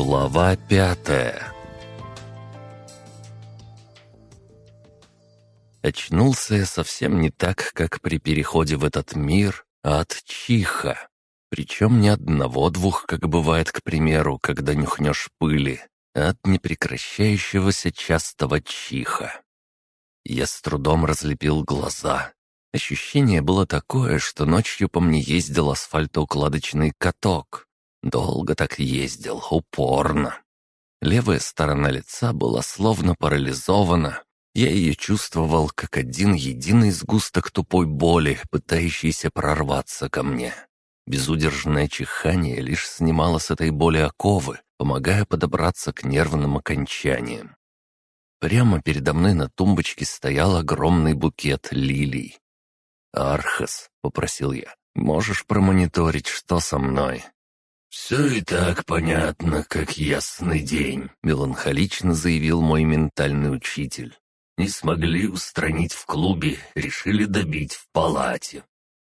Глава пятая Очнулся я совсем не так, как при переходе в этот мир, а от чиха. Причем не одного-двух, как бывает, к примеру, когда нюхнешь пыли, а от непрекращающегося частого чиха. Я с трудом разлепил глаза. Ощущение было такое, что ночью по мне ездил асфальтоукладочный каток. Долго так ездил, упорно. Левая сторона лица была словно парализована. Я ее чувствовал как один единый сгусток тупой боли, пытающийся прорваться ко мне. Безудержное чихание лишь снимало с этой боли оковы, помогая подобраться к нервным окончаниям. Прямо передо мной на тумбочке стоял огромный букет лилий. «Архас», — попросил я, — «можешь промониторить, что со мной?» «Все и так понятно, как ясный день», — меланхолично заявил мой ментальный учитель. «Не смогли устранить в клубе, решили добить в палате».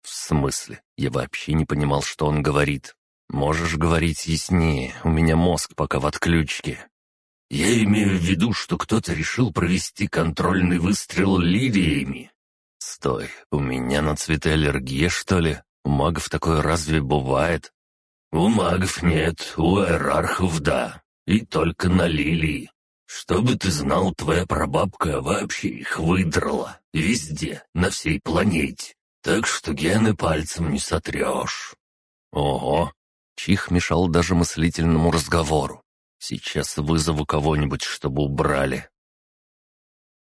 «В смысле? Я вообще не понимал, что он говорит. Можешь говорить яснее, у меня мозг пока в отключке». «Я имею в виду, что кто-то решил провести контрольный выстрел лилиями». «Стой, у меня на цветы аллергия, что ли? У магов такое разве бывает?» «У магов нет, у иерархов да. И только на лилии. Чтобы ты знал, твоя прабабка вообще их выдрала. Везде, на всей планете. Так что гены пальцем не сотрешь». «Ого!» Чих мешал даже мыслительному разговору. «Сейчас вызову кого-нибудь, чтобы убрали».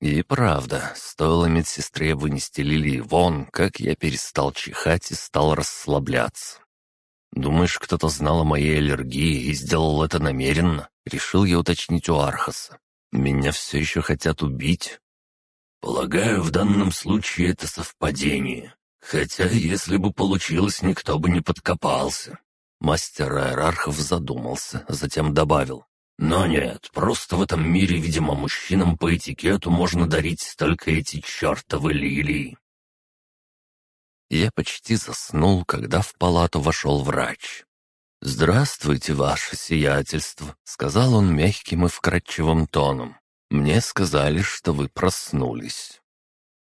И правда, стоило медсестре вынести Лилии вон, как я перестал чихать и стал расслабляться. «Думаешь, кто-то знал о моей аллергии и сделал это намеренно?» Решил я уточнить у Архаса. «Меня все еще хотят убить?» «Полагаю, в данном случае это совпадение. Хотя, если бы получилось, никто бы не подкопался». Мастер Аэрархов задумался, затем добавил. «Но нет, просто в этом мире, видимо, мужчинам по этикету можно дарить только эти чертовы лилии. Я почти заснул, когда в палату вошел врач. «Здравствуйте, ваше сиятельство», — сказал он мягким и вкрадчивым тоном. «Мне сказали, что вы проснулись».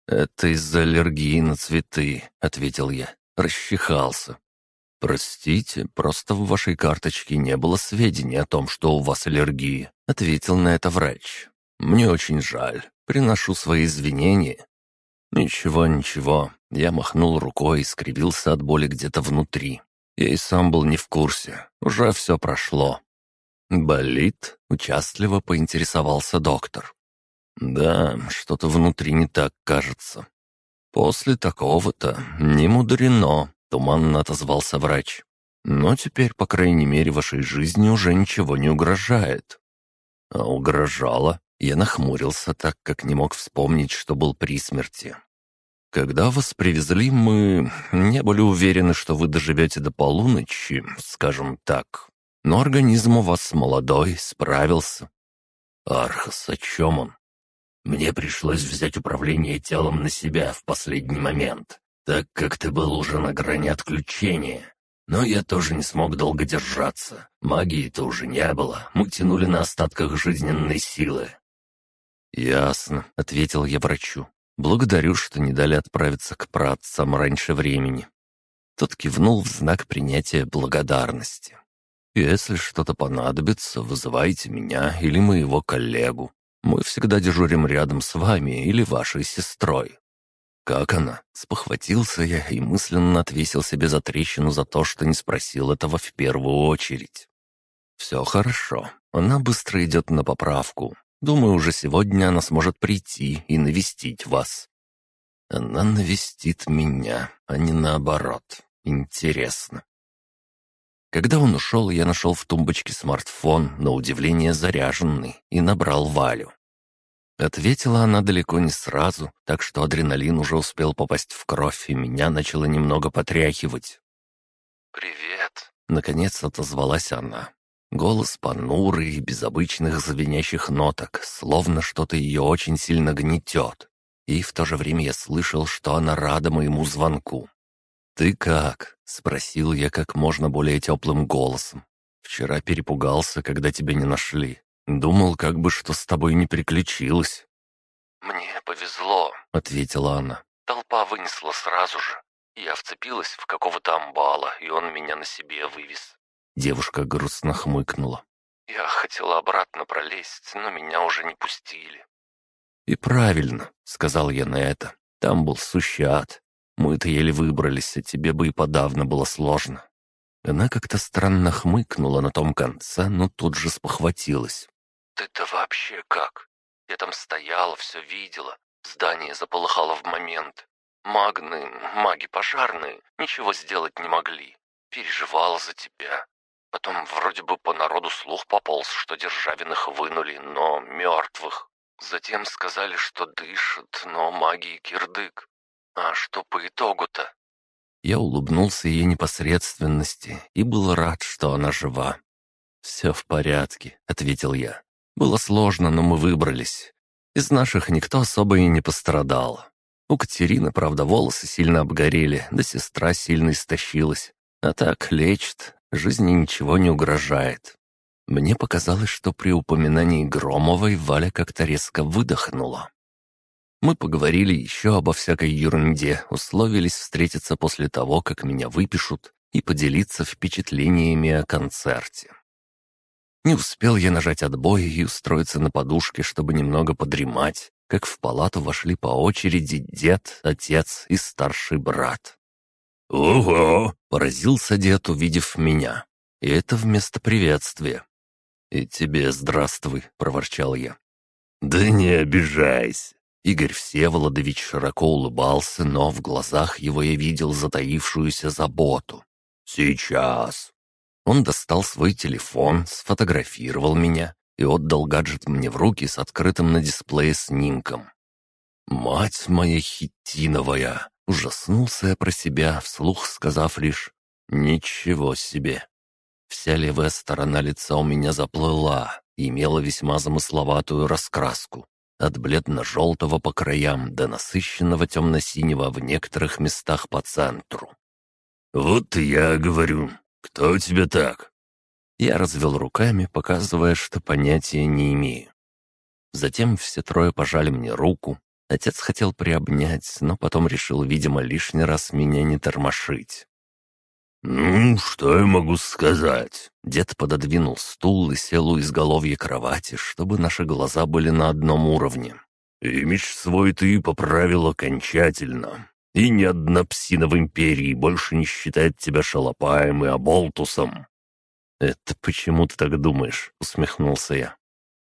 «Это из-за аллергии на цветы», — ответил я. Расчихался. «Простите, просто в вашей карточке не было сведений о том, что у вас аллергия», — ответил на это врач. «Мне очень жаль. Приношу свои извинения. «Ничего, ничего». Я махнул рукой и скривился от боли где-то внутри. Я и сам был не в курсе. Уже все прошло. «Болит?» — участливо поинтересовался доктор. «Да, что-то внутри не так кажется». «После такого-то не мудрено», — туманно отозвался врач. «Но теперь, по крайней мере, вашей жизни уже ничего не угрожает». «А угрожало?» Я нахмурился так, как не мог вспомнить, что был при смерти. Когда вас привезли, мы не были уверены, что вы доживете до полуночи, скажем так. Но организм у вас молодой, справился. Архас, о чем он? Мне пришлось взять управление телом на себя в последний момент, так как ты был уже на грани отключения. Но я тоже не смог долго держаться. Магии-то уже не было, мы тянули на остатках жизненной силы. «Ясно», — ответил я врачу. Благодарю, что не дали отправиться к праотцам раньше времени. Тот кивнул в знак принятия благодарности. «Если что-то понадобится, вызывайте меня или моего коллегу. Мы всегда дежурим рядом с вами или вашей сестрой». «Как она?» — спохватился я и мысленно отвесил себе за трещину за то, что не спросил этого в первую очередь. «Все хорошо. Она быстро идет на поправку. Думаю, уже сегодня она сможет прийти и навестить вас. Она навестит меня, а не наоборот. Интересно. Когда он ушел, я нашел в тумбочке смартфон, на удивление заряженный, и набрал Валю. Ответила она далеко не сразу, так что адреналин уже успел попасть в кровь, и меня начало немного потряхивать. «Привет», — наконец отозвалась она. Голос понурый без обычных звенящих ноток, словно что-то ее очень сильно гнетет. И в то же время я слышал, что она рада моему звонку. «Ты как?» — спросил я как можно более теплым голосом. Вчера перепугался, когда тебя не нашли. Думал, как бы что с тобой не приключилось». «Мне повезло», — ответила она. «Толпа вынесла сразу же. Я вцепилась в какого-то амбала, и он меня на себе вывез». Девушка грустно хмыкнула. «Я хотела обратно пролезть, но меня уже не пустили». «И правильно», — сказал я на это. «Там был сущий ад. Мы-то еле выбрались, а тебе бы и подавно было сложно». Она как-то странно хмыкнула на том конце, но тут же спохватилась. «Ты-то вообще как? Я там стояла, все видела. Здание заполыхало в момент. Магны, маги пожарные, ничего сделать не могли. Переживала за тебя. Потом вроде бы по народу слух пополз, что Державиных вынули, но мертвых. Затем сказали, что дышат, но магии кирдык. А что по итогу-то? Я улыбнулся ее непосредственности и был рад, что она жива. «Все в порядке», — ответил я. «Было сложно, но мы выбрались. Из наших никто особо и не пострадал. У Катерины, правда, волосы сильно обгорели, да сестра сильно истощилась. А так лечит, жизни ничего не угрожает». Мне показалось, что при упоминании Громовой Валя как-то резко выдохнула. Мы поговорили еще обо всякой ерунде, условились встретиться после того, как меня выпишут, и поделиться впечатлениями о концерте. Не успел я нажать отбой и устроиться на подушке, чтобы немного подремать, как в палату вошли по очереди дед, отец и старший брат. «Ого!» — поразился дед, увидев меня. И это вместо приветствия. «И тебе здравствуй», — проворчал я. «Да не обижайся. Игорь Всеволодович широко улыбался, но в глазах его я видел затаившуюся заботу. «Сейчас». Он достал свой телефон, сфотографировал меня и отдал гаджет мне в руки с открытым на дисплее снимком. «Мать моя хитиновая!» — ужаснулся я про себя, вслух сказав лишь «Ничего себе!». Вся левая сторона лица у меня заплыла и имела весьма замысловатую раскраску от бледно-желтого по краям до насыщенного темно-синего в некоторых местах по центру. «Вот я говорю, кто тебе так?» Я развел руками, показывая, что понятия не имею. Затем все трое пожали мне руку. Отец хотел приобнять, но потом решил, видимо, лишний раз меня не тормошить. «Ну, что я могу сказать?» Дед пододвинул стул и сел у изголовья кровати, чтобы наши глаза были на одном уровне. «Имидж свой ты поправил окончательно, и ни одна псина в Империи больше не считает тебя шалопаем и оболтусом». «Это почему ты так думаешь?» — усмехнулся я.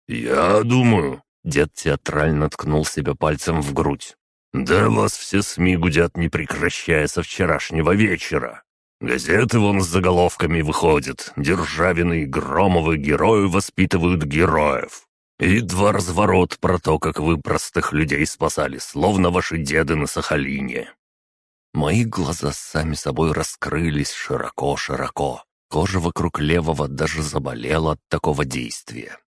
«Я думаю...» — дед театрально ткнул себя пальцем в грудь. «Да вас все СМИ гудят, не прекращая со вчерашнего вечера. Газеты вон с заголовками выходят. Державины и Громовы герои воспитывают героев. И два разворот про то, как вы простых людей спасали, словно ваши деды на Сахалине. Мои глаза сами собой раскрылись широко-широко. Кожа вокруг левого даже заболела от такого действия.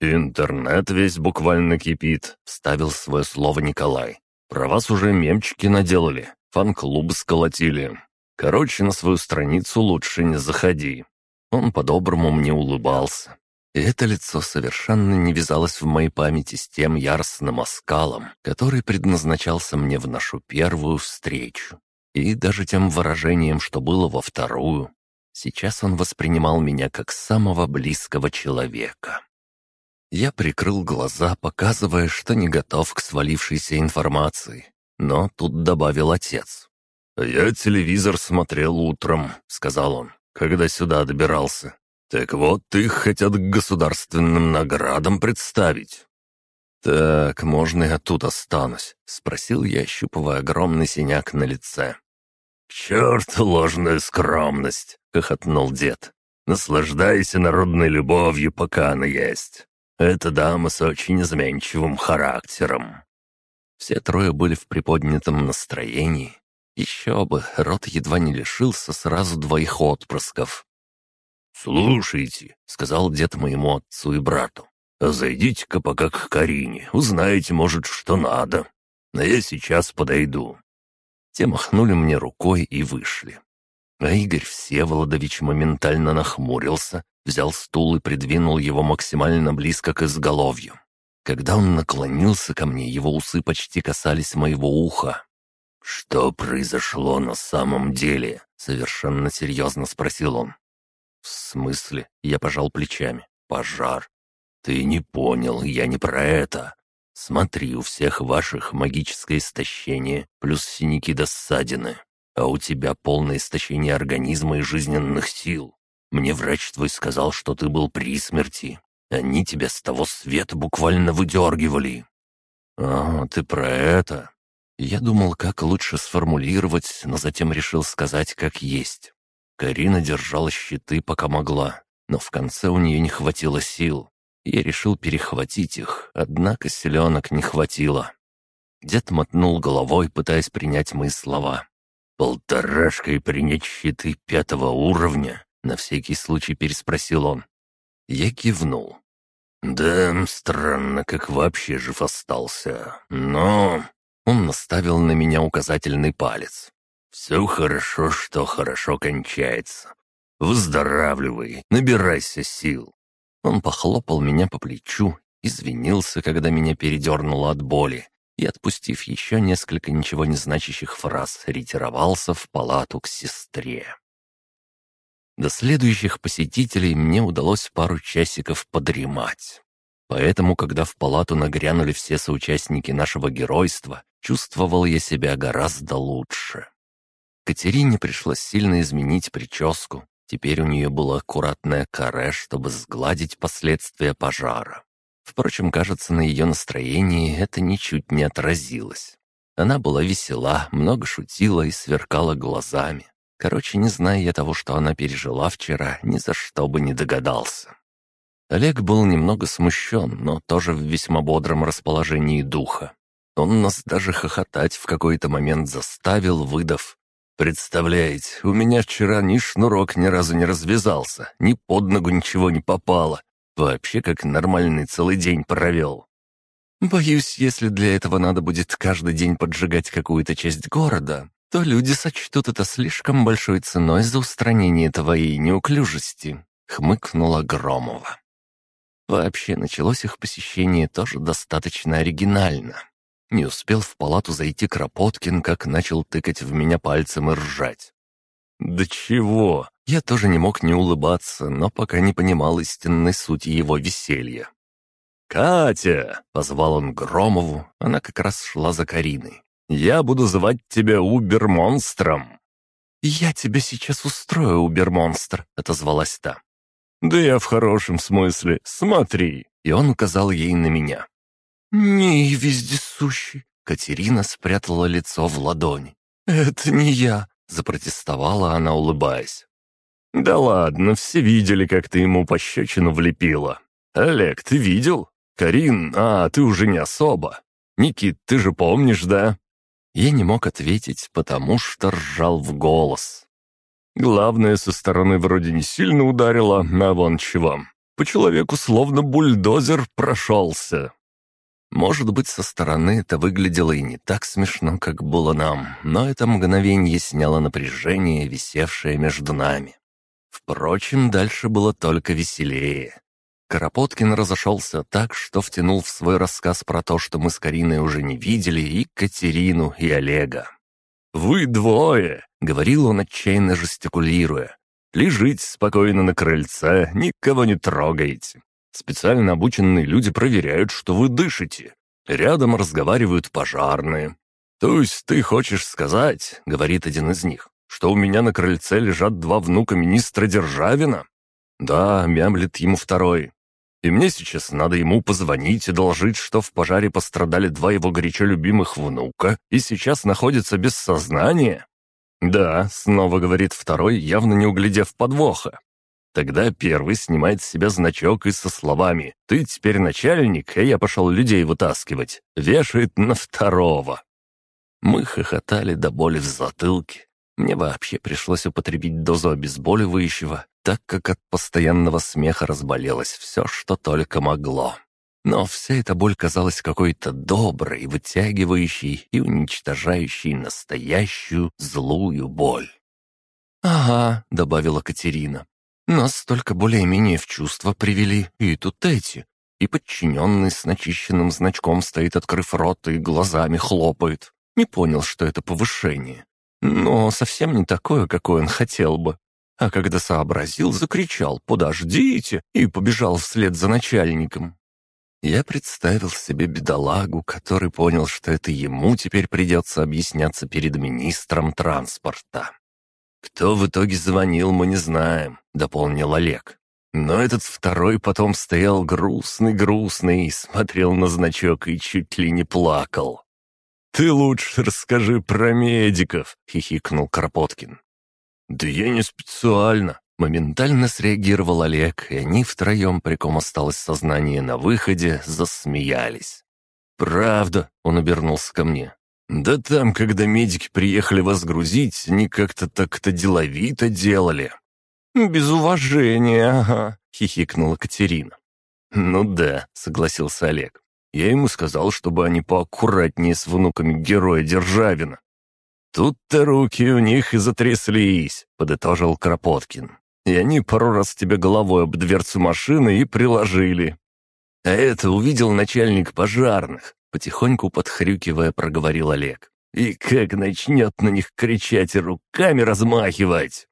«Интернет весь буквально кипит», — вставил свое слово Николай. «Про вас уже мемчики наделали, фан-клуб сколотили. Короче, на свою страницу лучше не заходи». Он по-доброму мне улыбался. И это лицо совершенно не вязалось в моей памяти с тем яростным оскалом, который предназначался мне в нашу первую встречу. И даже тем выражением, что было во вторую. Сейчас он воспринимал меня как самого близкого человека. Я прикрыл глаза, показывая, что не готов к свалившейся информации. Но тут добавил отец. «Я телевизор смотрел утром», — сказал он, — «когда сюда добирался. Так вот, их хотят к государственным наградам представить». «Так, можно я тут останусь?» — спросил я, ощупывая огромный синяк на лице. «К черту ложная скромность!» — хохотнул дед. «Наслаждайся народной любовью, пока она есть. Эта дама с очень изменчивым характером». Все трое были в приподнятом настроении, еще бы, род едва не лишился сразу двоих отпрысков. «Слушайте», — сказал дед моему отцу и брату, «а зайдите-ка пока к Карине, узнаете, может, что надо. А я сейчас подойду». Те махнули мне рукой и вышли. А Игорь Всеволодович моментально нахмурился, взял стул и придвинул его максимально близко к изголовью. Когда он наклонился ко мне, его усы почти касались моего уха. «Что произошло на самом деле?» — совершенно серьезно спросил он. «В смысле?» — я пожал плечами. «Пожар». «Ты не понял, я не про это. Смотри, у всех ваших магическое истощение, плюс синяки до ссадины, а у тебя полное истощение организма и жизненных сил. Мне врач твой сказал, что ты был при смерти. Они тебя с того света буквально выдергивали». «А, ты про это?» Я думал, как лучше сформулировать, но затем решил сказать, как есть. Карина держала щиты, пока могла, но в конце у нее не хватило сил. Я решил перехватить их, однако селенок не хватило. Дед мотнул головой, пытаясь принять мои слова. «Полторашкой принять щиты пятого уровня?» — на всякий случай переспросил он. Я кивнул. «Да, странно, как вообще жив остался, но...» Он наставил на меня указательный палец. «Все хорошо, что хорошо кончается. Выздоравливай, набирайся сил». Он похлопал меня по плечу, извинился, когда меня передернуло от боли, и, отпустив еще несколько ничего не значащих фраз, ретировался в палату к сестре. До следующих посетителей мне удалось пару часиков подремать. Поэтому, когда в палату нагрянули все соучастники нашего геройства, чувствовал я себя гораздо лучше. Катерине пришлось сильно изменить прическу. Теперь у нее было аккуратное каре, чтобы сгладить последствия пожара. Впрочем, кажется, на ее настроении это ничуть не отразилось. Она была весела, много шутила и сверкала глазами. Короче, не зная я того, что она пережила вчера, ни за что бы не догадался. Олег был немного смущен, но тоже в весьма бодром расположении духа. Он нас даже хохотать в какой-то момент заставил, выдав. «Представляете, у меня вчера ни шнурок ни разу не развязался, ни под ногу ничего не попало. Вообще как нормальный целый день провел». «Боюсь, если для этого надо будет каждый день поджигать какую-то часть города, то люди сочтут это слишком большой ценой за устранение твоей неуклюжести», — хмыкнула Громова. Вообще, началось их посещение тоже достаточно оригинально. Не успел в палату зайти Кропоткин, как начал тыкать в меня пальцем и ржать. «Да чего?» Я тоже не мог не улыбаться, но пока не понимал истинной сути его веселья. «Катя!» — позвал он Громову, она как раз шла за Кариной. «Я буду звать тебя Убер-монстром!» «Я тебя сейчас устрою, Убер-монстр!» — отозвалась та. «Да я в хорошем смысле. Смотри!» И он указал ей на меня. «Не вездесущий!» Катерина спрятала лицо в ладони. «Это не я!» — запротестовала она, улыбаясь. «Да ладно, все видели, как ты ему пощечину влепила. Олег, ты видел? Карин, а, ты уже не особо. Никит, ты же помнишь, да?» Я не мог ответить, потому что ржал в голос. Главное, со стороны вроде не сильно ударило, а вон чего. По человеку словно бульдозер прошелся. Может быть, со стороны это выглядело и не так смешно, как было нам, но это мгновение сняло напряжение, висевшее между нами. Впрочем, дальше было только веселее. Карапоткин разошелся так, что втянул в свой рассказ про то, что мы с Кариной уже не видели, и Катерину, и Олега. «Вы двое!» — говорил он, отчаянно жестикулируя. «Лежите спокойно на крыльце, никого не трогаете. Специально обученные люди проверяют, что вы дышите. Рядом разговаривают пожарные. То есть ты хочешь сказать, — говорит один из них, — что у меня на крыльце лежат два внука министра Державина? Да, мямлет ему второй. И мне сейчас надо ему позвонить и доложить, что в пожаре пострадали два его горячо любимых внука и сейчас находятся без сознания. Да, снова говорит второй, явно не углядев подвоха. Тогда первый снимает с себя значок и со словами «Ты теперь начальник, а я пошел людей вытаскивать», вешает на второго. Мы хохотали до боли в затылке. Мне вообще пришлось употребить дозу обезболивающего, так как от постоянного смеха разболелось все, что только могло. Но вся эта боль казалась какой-то доброй, вытягивающей и уничтожающей настоящую злую боль. «Ага», — добавила Катерина. «Нас только более-менее в чувство привели, и тут эти. И подчиненный с начищенным значком стоит, открыв рот и глазами хлопает. Не понял, что это повышение. Но совсем не такое, какое он хотел бы. А когда сообразил, закричал «Подождите!» и побежал вслед за начальником. Я представил себе бедолагу, который понял, что это ему теперь придется объясняться перед министром транспорта. «Кто в итоге звонил, мы не знаем», — дополнил Олег. Но этот второй потом стоял грустный-грустный, смотрел на значок и чуть ли не плакал. «Ты лучше расскажи про медиков», — хихикнул Кропоткин. «Да я не специально», — моментально среагировал Олег, и они втроем, при ком осталось сознание на выходе, засмеялись. «Правда», — он обернулся ко мне. «Да там, когда медики приехали вас грузить, они как-то так-то деловито делали». «Без уважения, ага», — хихикнула Катерина. «Ну да», — согласился Олег. Я ему сказал, чтобы они поаккуратнее с внуками героя Державина. «Тут-то руки у них и затряслись», — подытожил Кропоткин. «И они пару раз тебе головой об дверцу машины и приложили». «А это увидел начальник пожарных», — потихоньку подхрюкивая проговорил Олег. «И как начнет на них кричать и руками размахивать!»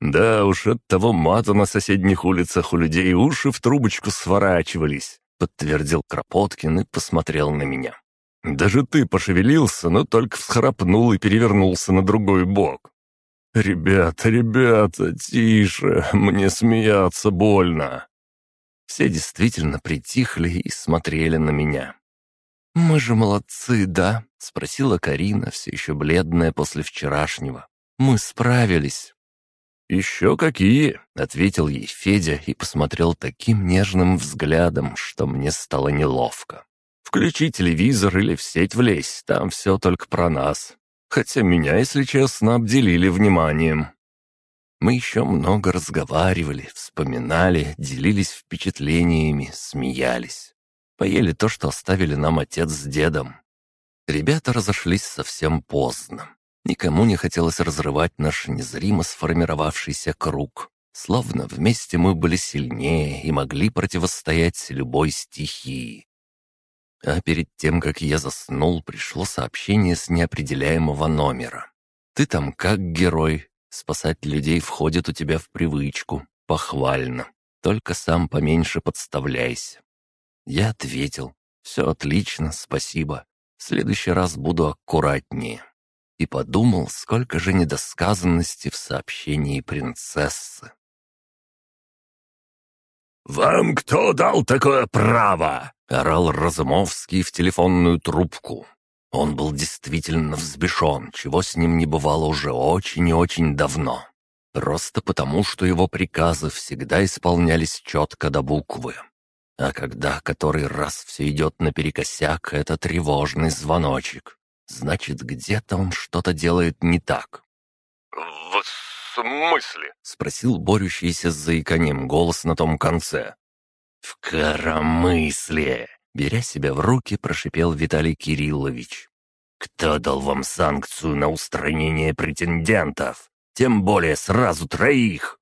Да уж, от того мата на соседних улицах у людей уши в трубочку сворачивались подтвердил Кропоткин и посмотрел на меня. «Даже ты пошевелился, но только всхрапнул и перевернулся на другой бок. «Ребята, ребята, тише, мне смеяться больно». Все действительно притихли и смотрели на меня. «Мы же молодцы, да?» — спросила Карина, все еще бледная после вчерашнего. «Мы справились». «Еще какие!» — ответил ей Федя и посмотрел таким нежным взглядом, что мне стало неловко. «Включи телевизор или в сеть влезь, там все только про нас. Хотя меня, если честно, обделили вниманием». Мы еще много разговаривали, вспоминали, делились впечатлениями, смеялись. Поели то, что оставили нам отец с дедом. Ребята разошлись совсем поздно. Никому не хотелось разрывать наш незримо сформировавшийся круг. Словно вместе мы были сильнее и могли противостоять любой стихии. А перед тем, как я заснул, пришло сообщение с неопределяемого номера. «Ты там как герой. Спасать людей входит у тебя в привычку. Похвально. Только сам поменьше подставляйся». Я ответил. «Все отлично, спасибо. В следующий раз буду аккуратнее» и подумал, сколько же недосказанности в сообщении принцессы. «Вам кто дал такое право?» — орал Разумовский в телефонную трубку. Он был действительно взбешен, чего с ним не бывало уже очень и очень давно. Просто потому, что его приказы всегда исполнялись четко до буквы. А когда который раз все идет наперекосяк, это тревожный звоночек. Значит, где-то он что-то делает не так. «В смысле?» — спросил борющийся с заиканием голос на том конце. «В коромысле!» — беря себя в руки, прошипел Виталий Кириллович. «Кто дал вам санкцию на устранение претендентов? Тем более сразу троих!»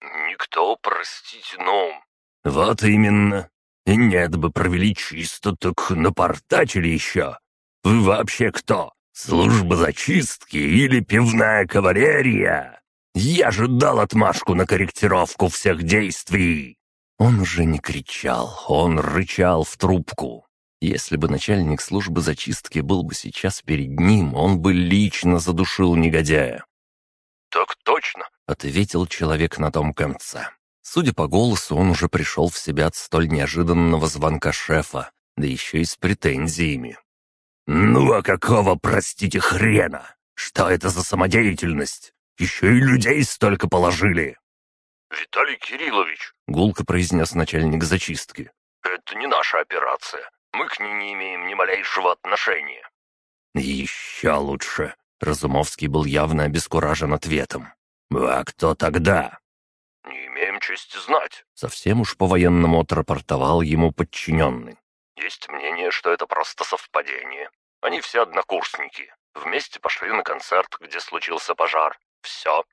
«Никто, простите, но...» «Вот именно. И нет бы провели чисто, так напортачили еще. Вы вообще кто? Служба зачистки или пивная кавалерия? Я же дал отмашку на корректировку всех действий!» Он уже не кричал, он рычал в трубку. Если бы начальник службы зачистки был бы сейчас перед ним, он бы лично задушил негодяя. «Так точно», — ответил человек на том конце. Судя по голосу, он уже пришел в себя от столь неожиданного звонка шефа, да еще и с претензиями. «Ну а какого, простите, хрена? Что это за самодеятельность? Еще и людей столько положили!» «Виталий Кириллович», — гулко произнес начальник зачистки, — «это не наша операция. Мы к ней не имеем ни малейшего отношения». «Еще лучше», — Разумовский был явно обескуражен ответом. «А кто тогда?» «Не имеем чести знать», — совсем уж по-военному отрапортовал ему подчиненный. «Есть мнение, что это просто совпадение. Они все однокурсники. Вместе пошли на концерт, где случился пожар. Все.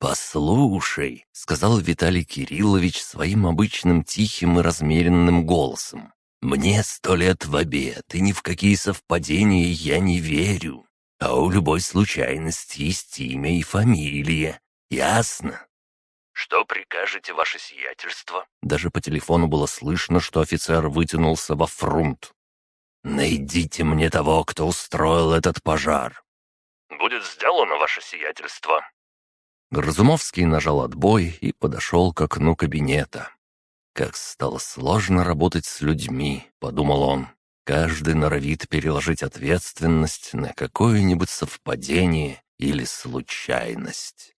«Послушай», — сказал Виталий Кириллович своим обычным тихим и размеренным голосом, «мне сто лет в обед, и ни в какие совпадения я не верю. А у любой случайности есть имя и фамилия. Ясно?» «Что прикажете, ваше сиятельство?» Даже по телефону было слышно, что офицер вытянулся во фрунт. «Найдите мне того, кто устроил этот пожар». «Будет сделано, ваше сиятельство». Гразумовский нажал отбой и подошел к окну кабинета. «Как стало сложно работать с людьми», — подумал он. «Каждый норовит переложить ответственность на какое-нибудь совпадение или случайность».